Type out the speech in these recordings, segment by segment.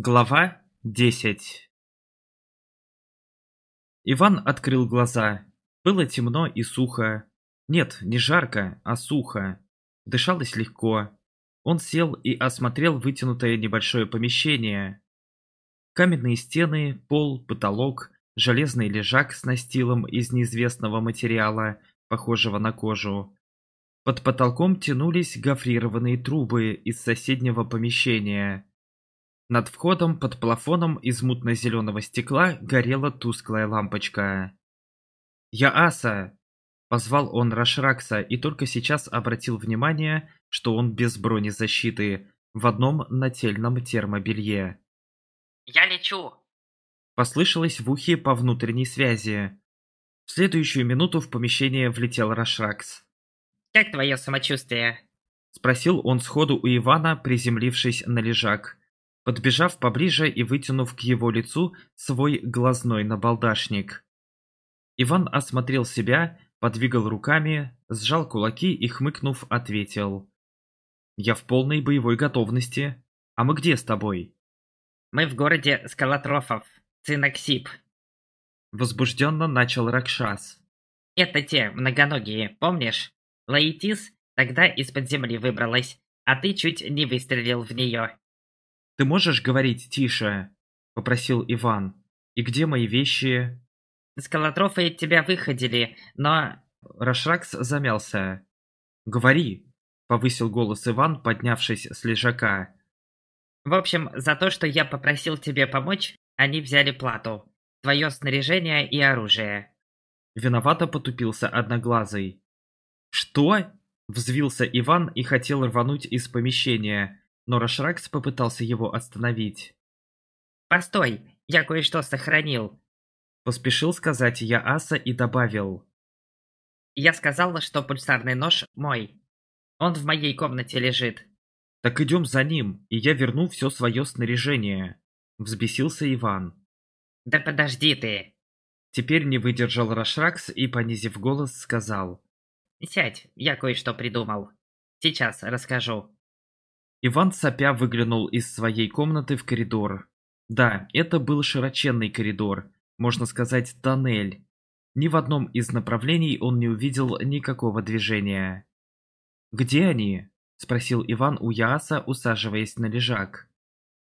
Глава 10 Иван открыл глаза. Было темно и сухо. Нет, не жарко, а сухо. Дышалось легко. Он сел и осмотрел вытянутое небольшое помещение. Каменные стены, пол, потолок, железный лежак с настилом из неизвестного материала, похожего на кожу. Под потолком тянулись гофрированные трубы из соседнего помещения. Над входом под плафоном из мутно-зеленого стекла горела тусклая лампочка. «Я Аса!» – позвал он Рашракса и только сейчас обратил внимание, что он без бронезащиты, в одном нательном термобелье. «Я лечу!» – послышалось в ухе по внутренней связи. В следующую минуту в помещение влетел Рашракс. «Как твое самочувствие?» – спросил он сходу у Ивана, приземлившись на лежак подбежав поближе и вытянув к его лицу свой глазной набалдашник. Иван осмотрел себя, подвигал руками, сжал кулаки и, хмыкнув, ответил. «Я в полной боевой готовности. А мы где с тобой?» «Мы в городе Скалатрофов, Циноксип». Возбужденно начал Ракшас. «Это те многоногие, помнишь? Лаитис тогда из-под земли выбралась, а ты чуть не выстрелил в нее. «Ты можешь говорить тише?» – попросил Иван. «И где мои вещи?» «Скалотрофы тебя выходили, но...» Рашракс замялся. «Говори!» – повысил голос Иван, поднявшись с лежака. «В общем, за то, что я попросил тебе помочь, они взяли плату. Твое снаряжение и оружие». Виновато потупился Одноглазый. «Что?» – взвился Иван и хотел рвануть из помещения но Рашракс попытался его остановить. «Постой, я кое-что сохранил!» Поспешил сказать я Аса и добавил. «Я сказал, что пульсарный нож мой. Он в моей комнате лежит». «Так идем за ним, и я верну все свое снаряжение», — взбесился Иван. «Да подожди ты!» Теперь не выдержал Рашракс и, понизив голос, сказал. «Сядь, я кое-что придумал. Сейчас расскажу». Иван сопя выглянул из своей комнаты в коридор. Да, это был широченный коридор, можно сказать, тоннель. Ни в одном из направлений он не увидел никакого движения. «Где они?» – спросил Иван у Яаса, усаживаясь на лежак.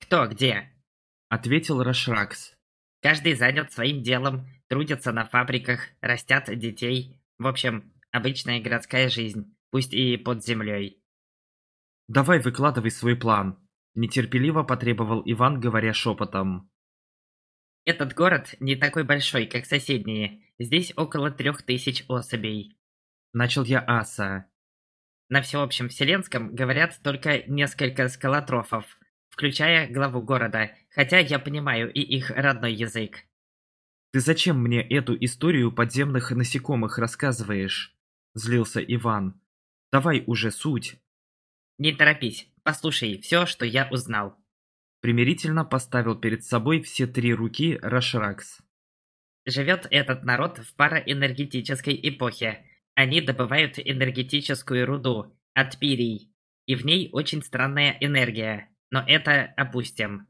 «Кто где?» – ответил Рашракс. «Каждый занят своим делом, трудятся на фабриках, растят детей. В общем, обычная городская жизнь, пусть и под землей. Давай выкладывай свой план, — нетерпеливо потребовал Иван, говоря шепотом. Этот город не такой большой, как соседние. Здесь около трех тысяч особей. Начал я аса. На всеобщем вселенском говорят только несколько скалотрофов, включая главу города, хотя я понимаю и их родной язык. «Ты зачем мне эту историю подземных насекомых рассказываешь?» – злился Иван. «Давай уже суть!» Не торопись, послушай все, что я узнал. Примирительно поставил перед собой все три руки Рашракс. Живет этот народ в параэнергетической эпохе. Они добывают энергетическую руду от пирий, и в ней очень странная энергия, но это опустим.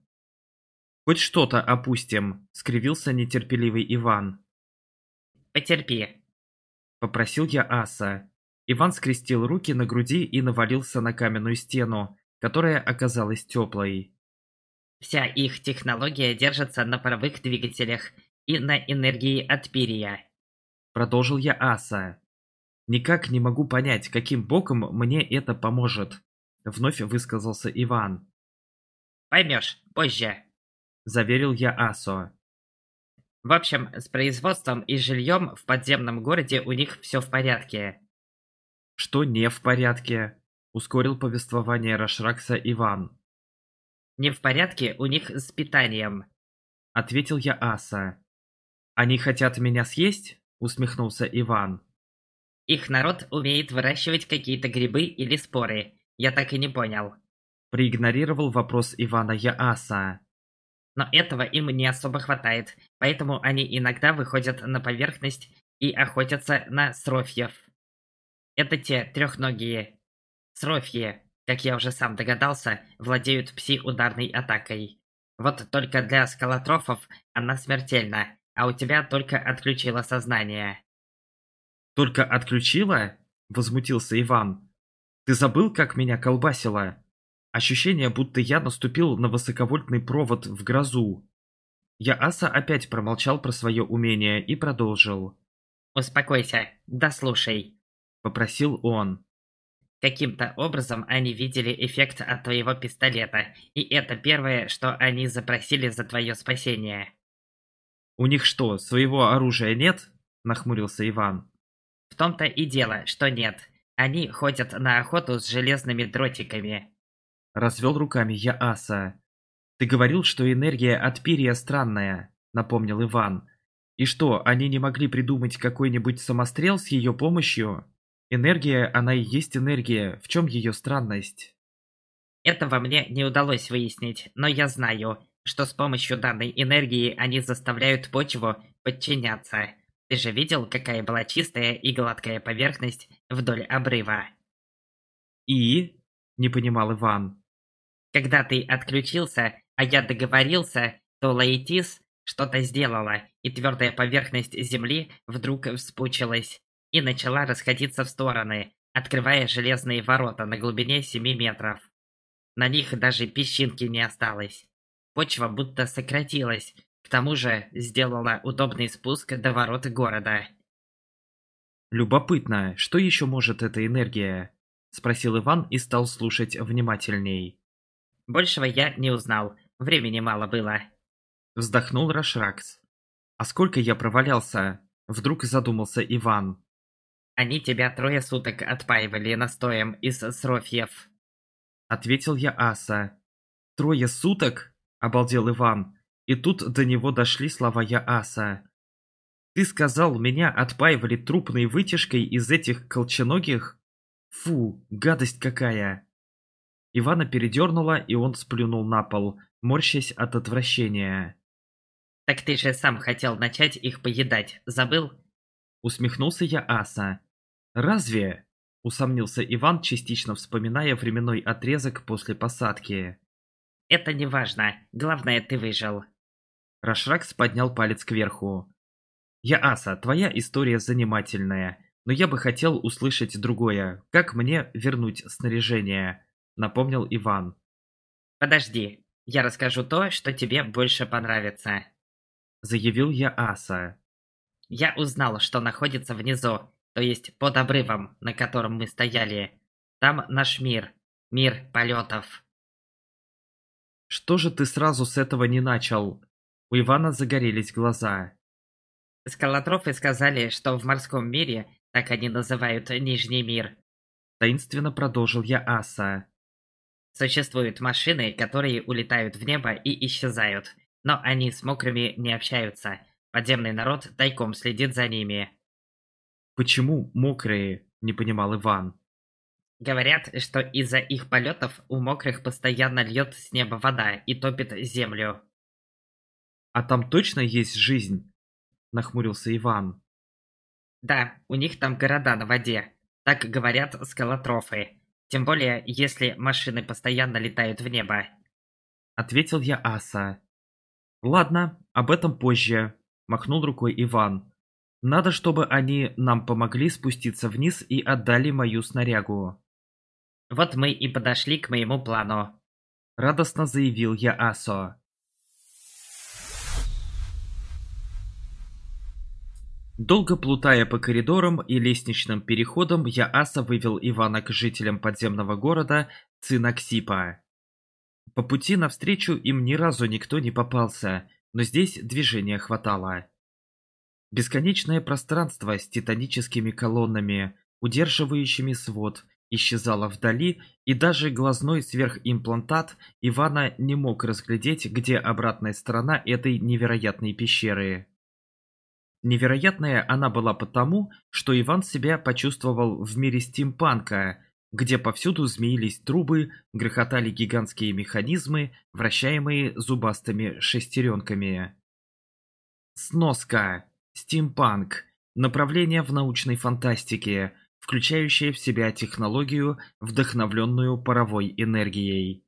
«Хоть что-то опустим», — скривился нетерпеливый Иван. «Потерпи», — попросил я Аса. Иван скрестил руки на груди и навалился на каменную стену, которая оказалась теплой. «Вся их технология держится на паровых двигателях и на энергии от перья», — продолжил я Аса. «Никак не могу понять, каким боком мне это поможет», — вновь высказался Иван. «Поймешь, позже», — заверил я Асо. «В общем, с производством и жильем в подземном городе у них все в порядке», что не в порядке», — ускорил повествование Рашракса Иван. «Не в порядке у них с питанием», — ответил я Аса. «Они хотят меня съесть?» — усмехнулся Иван. «Их народ умеет выращивать какие-то грибы или споры. Я так и не понял». Проигнорировал вопрос Ивана Яаса. «Но этого им не особо хватает, поэтому они иногда выходят на поверхность и охотятся на срофьев». Это те трехногие срофьи, как я уже сам догадался, владеют пси-ударной атакой. Вот только для скалотрофов она смертельна, а у тебя только отключило сознание. «Только отключила?» – возмутился Иван. «Ты забыл, как меня колбасило?» Ощущение, будто я наступил на высоковольтный провод в грозу. Я Аса опять промолчал про свое умение и продолжил. «Успокойся, дослушай попросил он. Каким-то образом они видели эффект от твоего пистолета, и это первое, что они запросили за твое спасение. «У них что, своего оружия нет?» – нахмурился Иван. «В том-то и дело, что нет. Они ходят на охоту с железными дротиками». Развел руками я Аса. «Ты говорил, что энергия от перья странная», – напомнил Иван. «И что, они не могли придумать какой-нибудь самострел с ее помощью?» Энергия, она и есть энергия, в чем ее странность? Этого мне не удалось выяснить, но я знаю, что с помощью данной энергии они заставляют почву подчиняться. Ты же видел, какая была чистая и гладкая поверхность вдоль обрыва? И? Не понимал Иван. Когда ты отключился, а я договорился, то Лаэтис что-то сделала, и твердая поверхность земли вдруг вспучилась и начала расходиться в стороны, открывая железные ворота на глубине 7 метров. На них даже песчинки не осталось. Почва будто сократилась, к тому же сделала удобный спуск до ворот города. «Любопытно, что еще может эта энергия?» – спросил Иван и стал слушать внимательней. «Большего я не узнал, времени мало было», – вздохнул Рашракс. «А сколько я провалялся?» – вдруг задумался Иван. «Они тебя трое суток отпаивали настоем из срофьев», — ответил я Аса. «Трое суток?» — обалдел Иван. И тут до него дошли слова я Аса. «Ты сказал, меня отпаивали трупной вытяжкой из этих колченогих? Фу, гадость какая!» Ивана передернуло, и он сплюнул на пол, морщась от отвращения. «Так ты же сам хотел начать их поедать, забыл?» Усмехнулся я Аса. Разве? Усомнился Иван, частично вспоминая временной отрезок после посадки. Это не важно. Главное, ты выжил. Рашракс поднял палец кверху. Я Аса, твоя история занимательная, но я бы хотел услышать другое. Как мне вернуть снаряжение? Напомнил Иван. Подожди, я расскажу то, что тебе больше понравится. Заявил я Аса. Я узнал, что находится внизу, то есть под обрывом, на котором мы стояли. Там наш мир, мир полетов. Что же ты сразу с этого не начал? У Ивана загорелись глаза. Скалотрофы сказали, что в морском мире, так они называют Нижний мир. Таинственно продолжил я Аса. Существуют машины, которые улетают в небо и исчезают, но они с мокрыми не общаются. Подземный народ тайком следит за ними. Почему мокрые? Не понимал Иван. Говорят, что из-за их полетов у мокрых постоянно льет с неба вода и топит землю. А там точно есть жизнь? Нахмурился Иван. Да, у них там города на воде. Так говорят скалотрофы. Тем более, если машины постоянно летают в небо. Ответил я Аса. Ладно, об этом позже. Махнул рукой Иван. Надо, чтобы они нам помогли спуститься вниз и отдали мою снарягу. «Вот мы и подошли к моему плану», — радостно заявил я Асо. Долго плутая по коридорам и лестничным переходам, я Аса вывел Ивана к жителям подземного города Цинаксипа. По пути навстречу им ни разу никто не попался, но здесь движения хватало. Бесконечное пространство с титаническими колоннами, удерживающими свод, исчезало вдали, и даже глазной сверхимплантат Ивана не мог разглядеть, где обратная сторона этой невероятной пещеры. Невероятная она была потому, что Иван себя почувствовал в мире стимпанка, где повсюду змеились трубы, грохотали гигантские механизмы, вращаемые зубастыми шестеренками. Сноска стимпанк – направление в научной фантастике, включающее в себя технологию, вдохновленную паровой энергией.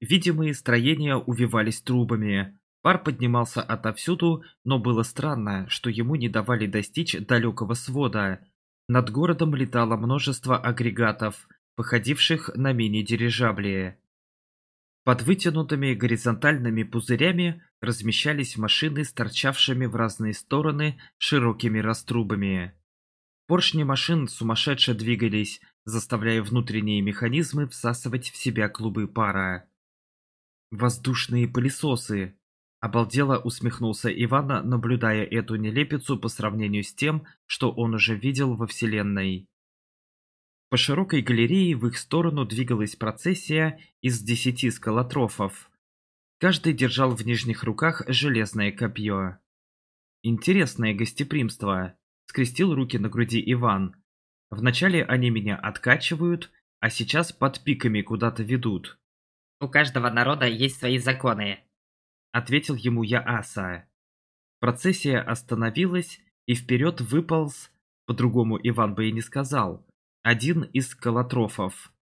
Видимые строения увивались трубами. Пар поднимался отовсюду, но было странно, что ему не давали достичь далекого свода. Над городом летало множество агрегатов, походивших на мини-дирижабли. Под вытянутыми горизонтальными пузырями размещались машины с торчавшими в разные стороны широкими раструбами. Поршни машин сумасшедше двигались, заставляя внутренние механизмы всасывать в себя клубы пара. «Воздушные пылесосы!» – обалдело усмехнулся Ивана, наблюдая эту нелепицу по сравнению с тем, что он уже видел во Вселенной. По широкой галерее в их сторону двигалась процессия из десяти скалотрофов, Каждый держал в нижних руках железное копье. «Интересное гостеприимство», — скрестил руки на груди Иван. «Вначале они меня откачивают, а сейчас под пиками куда-то ведут». «У каждого народа есть свои законы», — ответил ему Яаса. Процессия остановилась, и вперед выполз, по-другому Иван бы и не сказал, один из колотрофов.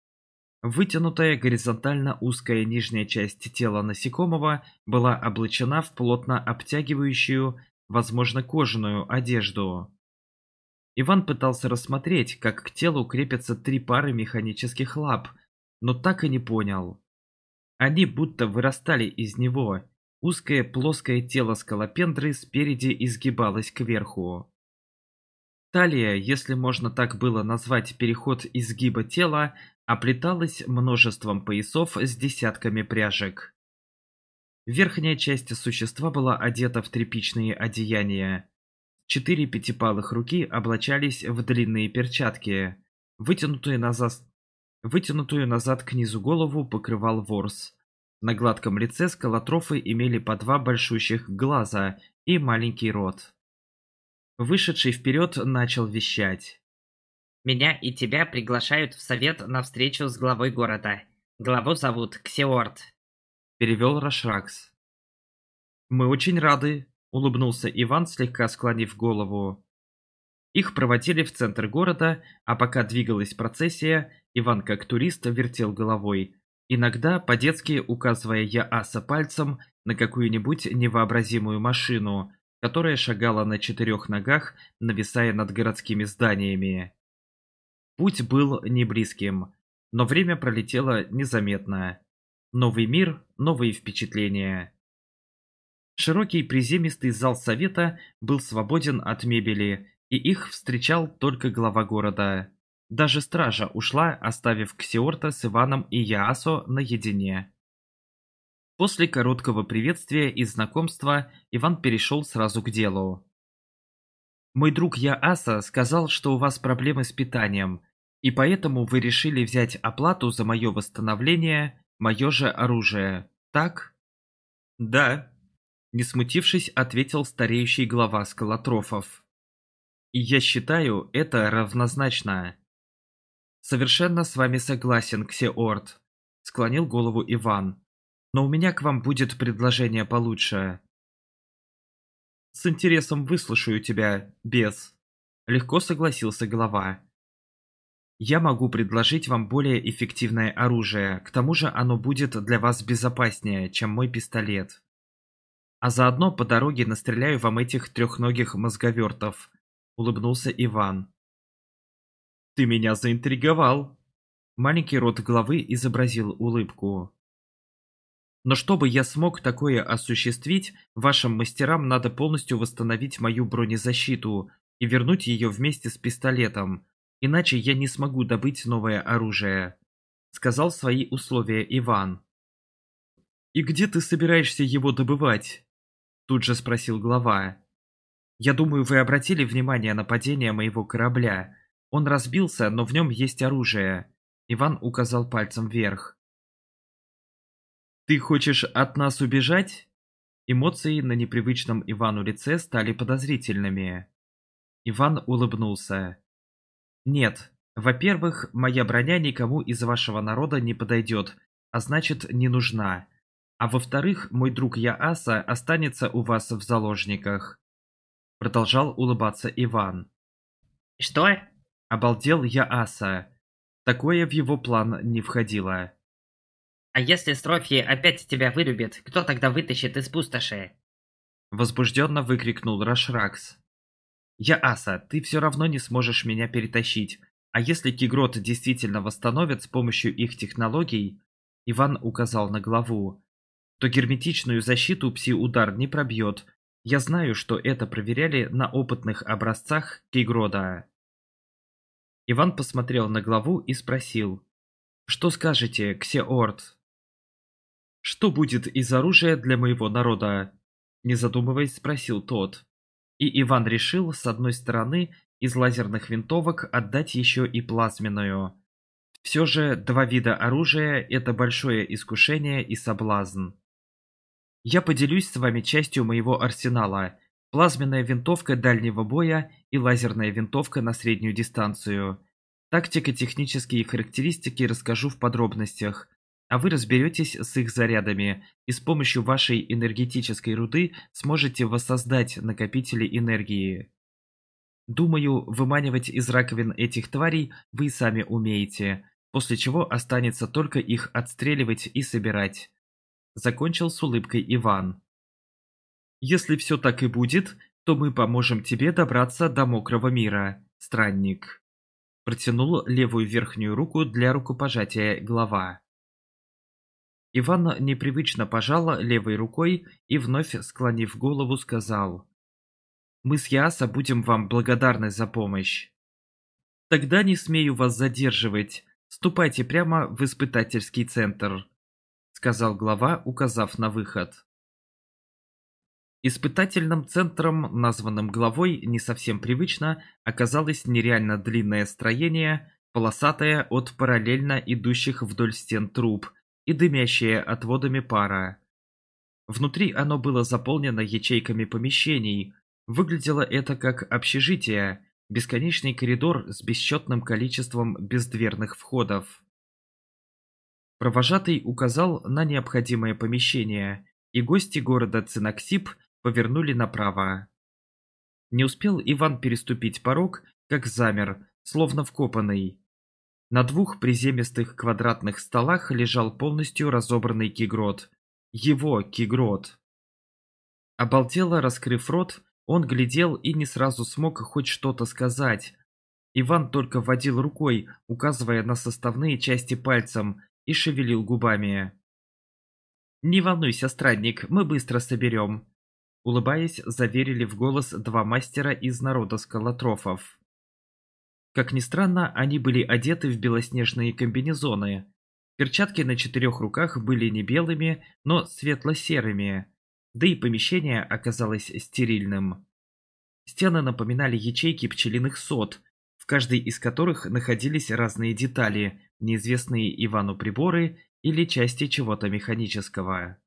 Вытянутая горизонтально узкая нижняя часть тела насекомого была облачена в плотно обтягивающую, возможно, кожаную одежду. Иван пытался рассмотреть, как к телу крепятся три пары механических лап, но так и не понял. Они будто вырастали из него. Узкое плоское тело скалопендры спереди изгибалось кверху. Талия, если можно так было назвать переход изгиба тела, оплеталась множеством поясов с десятками пряжек. Верхняя часть существа была одета в тряпичные одеяния. Четыре пятипалых руки облачались в длинные перчатки. Вытянутую назад, Вытянутую назад к низу голову покрывал ворс. На гладком лице скалотрофы имели по два большущих глаза и маленький рот. Вышедший вперед начал вещать. Меня и тебя приглашают в совет на встречу с главой города. Главу зовут Ксеорт. Перевел Рашракс. Мы очень рады, улыбнулся Иван, слегка склонив голову. Их проводили в центр города, а пока двигалась процессия, Иван как турист вертел головой, иногда по-детски указывая Яаса пальцем на какую-нибудь невообразимую машину, которая шагала на четырех ногах, нависая над городскими зданиями. Путь был небризким, но время пролетело незаметно. Новый мир, новые впечатления. Широкий приземистый зал совета был свободен от мебели, и их встречал только глава города. Даже стража ушла, оставив Ксиорта с Иваном и Яасо наедине. После короткого приветствия и знакомства Иван перешел сразу к делу. «Мой друг Яаса сказал, что у вас проблемы с питанием. И поэтому вы решили взять оплату за мое восстановление, мое же оружие, так? Да, не смутившись, ответил стареющий глава скалотрофов. И я считаю это равнозначно. Совершенно с вами согласен, Ксеорт, склонил голову Иван. Но у меня к вам будет предложение получше. С интересом выслушаю тебя, без. Легко согласился глава. Я могу предложить вам более эффективное оружие, к тому же оно будет для вас безопаснее, чем мой пистолет. А заодно по дороге настреляю вам этих трехногих мозговертов», — улыбнулся Иван. «Ты меня заинтриговал!» Маленький рот главы изобразил улыбку. «Но чтобы я смог такое осуществить, вашим мастерам надо полностью восстановить мою бронезащиту и вернуть ее вместе с пистолетом, иначе я не смогу добыть новое оружие», — сказал свои условия Иван. «И где ты собираешься его добывать?» — тут же спросил глава. «Я думаю, вы обратили внимание на падение моего корабля. Он разбился, но в нем есть оружие». Иван указал пальцем вверх. «Ты хочешь от нас убежать?» Эмоции на непривычном Ивану лице стали подозрительными. Иван улыбнулся. Нет. Во-первых, моя броня никому из вашего народа не подойдет, а значит не нужна. А во-вторых, мой друг Яаса останется у вас в заложниках. Продолжал улыбаться Иван. Что? Обалдел Яаса. Такое в его план не входило. «А если Строфьи опять тебя вырубит, кто тогда вытащит из пустоши?» Возбужденно выкрикнул Рашракс. Я Аса, ты все равно не сможешь меня перетащить. А если Кигрот действительно восстановят с помощью их технологий, Иван указал на главу, то герметичную защиту пси-удар не пробьет. Я знаю, что это проверяли на опытных образцах Кейгрода. Иван посмотрел на главу и спросил. «Что скажете, Ксеорт?» «Что будет из оружия для моего народа?» Не задумываясь, спросил тот. И Иван решил, с одной стороны, из лазерных винтовок отдать еще и плазменную. Все же два вида оружия – это большое искушение и соблазн. Я поделюсь с вами частью моего арсенала. Плазменная винтовка дальнего боя и лазерная винтовка на среднюю дистанцию. Тактико-технические характеристики расскажу в подробностях а вы разберетесь с их зарядами и с помощью вашей энергетической руды сможете воссоздать накопители энергии. Думаю, выманивать из раковин этих тварей вы сами умеете, после чего останется только их отстреливать и собирать. Закончил с улыбкой Иван. Если все так и будет, то мы поможем тебе добраться до мокрого мира, странник. Протянул левую верхнюю руку для рукопожатия глава. Иван непривычно пожал левой рукой и, вновь склонив голову, сказал. «Мы с Яса будем вам благодарны за помощь». «Тогда не смею вас задерживать. Ступайте прямо в испытательский центр», — сказал глава, указав на выход. Испытательным центром, названным главой, не совсем привычно, оказалось нереально длинное строение, полосатое от параллельно идущих вдоль стен труб, и дымящее отводами пара. Внутри оно было заполнено ячейками помещений. Выглядело это как общежитие, бесконечный коридор с бесчетным количеством бездверных входов. Провожатый указал на необходимое помещение, и гости города Цинаксип повернули направо. Не успел Иван переступить порог, как замер, словно вкопанный. На двух приземистых квадратных столах лежал полностью разобранный кигрот. Его кигрот. Обалдело, раскрыв рот, он глядел и не сразу смог хоть что-то сказать. Иван только водил рукой, указывая на составные части пальцем, и шевелил губами. «Не волнуйся, странник, мы быстро соберем», — улыбаясь, заверили в голос два мастера из народа скалотрофов. Как ни странно, они были одеты в белоснежные комбинезоны. Перчатки на четырех руках были не белыми, но светло-серыми, да и помещение оказалось стерильным. Стены напоминали ячейки пчелиных сот, в каждой из которых находились разные детали, неизвестные Ивану приборы или части чего-то механического.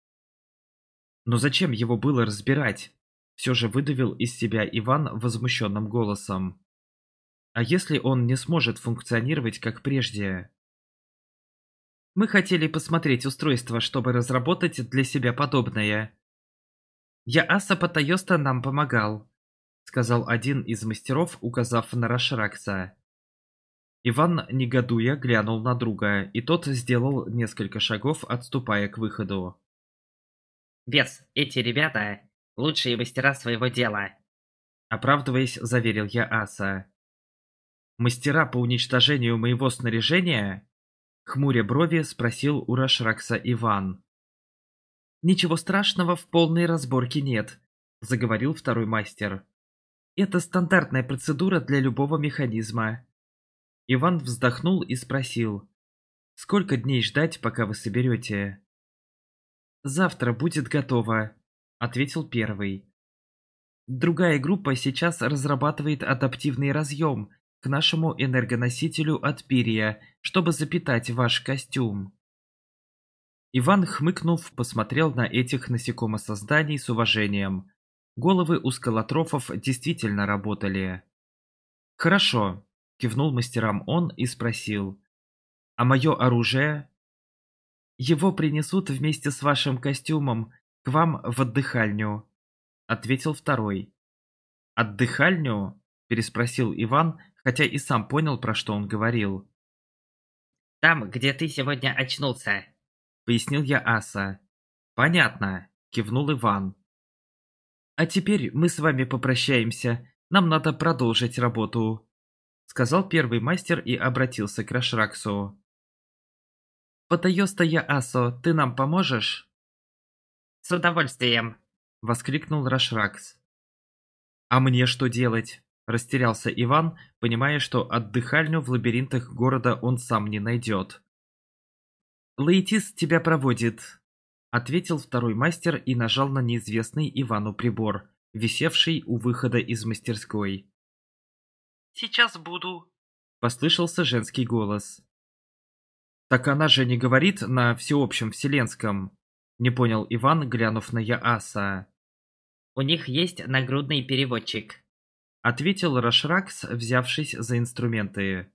Но зачем его было разбирать? Все же выдавил из себя Иван возмущенным голосом. А если он не сможет функционировать как прежде? Мы хотели посмотреть устройство, чтобы разработать для себя подобное. Яаса Патайоста нам помогал, сказал один из мастеров, указав на Рашракса. Иван, негодуя, глянул на друга, и тот сделал несколько шагов, отступая к выходу. «Бес, эти ребята — лучшие мастера своего дела!» Оправдываясь, заверил я Аса мастера по уничтожению моего снаряжения?» Хмуря брови, спросил у Рашракса Иван. «Ничего страшного в полной разборке нет», — заговорил второй мастер. «Это стандартная процедура для любого механизма». Иван вздохнул и спросил. «Сколько дней ждать, пока вы соберете?» «Завтра будет готово», — ответил первый. Другая группа сейчас разрабатывает адаптивный разъем, к нашему энергоносителю от перья, чтобы запитать ваш костюм. Иван, хмыкнув, посмотрел на этих насекомосозданий с уважением. Головы у скалотрофов действительно работали. «Хорошо», – кивнул мастерам он и спросил. «А мое оружие?» «Его принесут вместе с вашим костюмом к вам в отдыхальню», – ответил второй. «Отдыхальню?» – переспросил Иван, хотя и сам понял, про что он говорил. «Там, где ты сегодня очнулся», — пояснил я Аса. «Понятно», — кивнул Иван. «А теперь мы с вами попрощаемся. Нам надо продолжить работу», — сказал первый мастер и обратился к Рашраксу. «Потаёста я Асо, ты нам поможешь?» «С удовольствием», — воскликнул Рашракс. «А мне что делать?» Растерялся Иван, понимая, что отдыхальню в лабиринтах города он сам не найдет. «Лаэтис тебя проводит», — ответил второй мастер и нажал на неизвестный Ивану прибор, висевший у выхода из мастерской. «Сейчас буду», — послышался женский голос. «Так она же не говорит на всеобщем вселенском», — не понял Иван, глянув на Яаса. «У них есть нагрудный переводчик», — ответил Рашракс, взявшись за инструменты.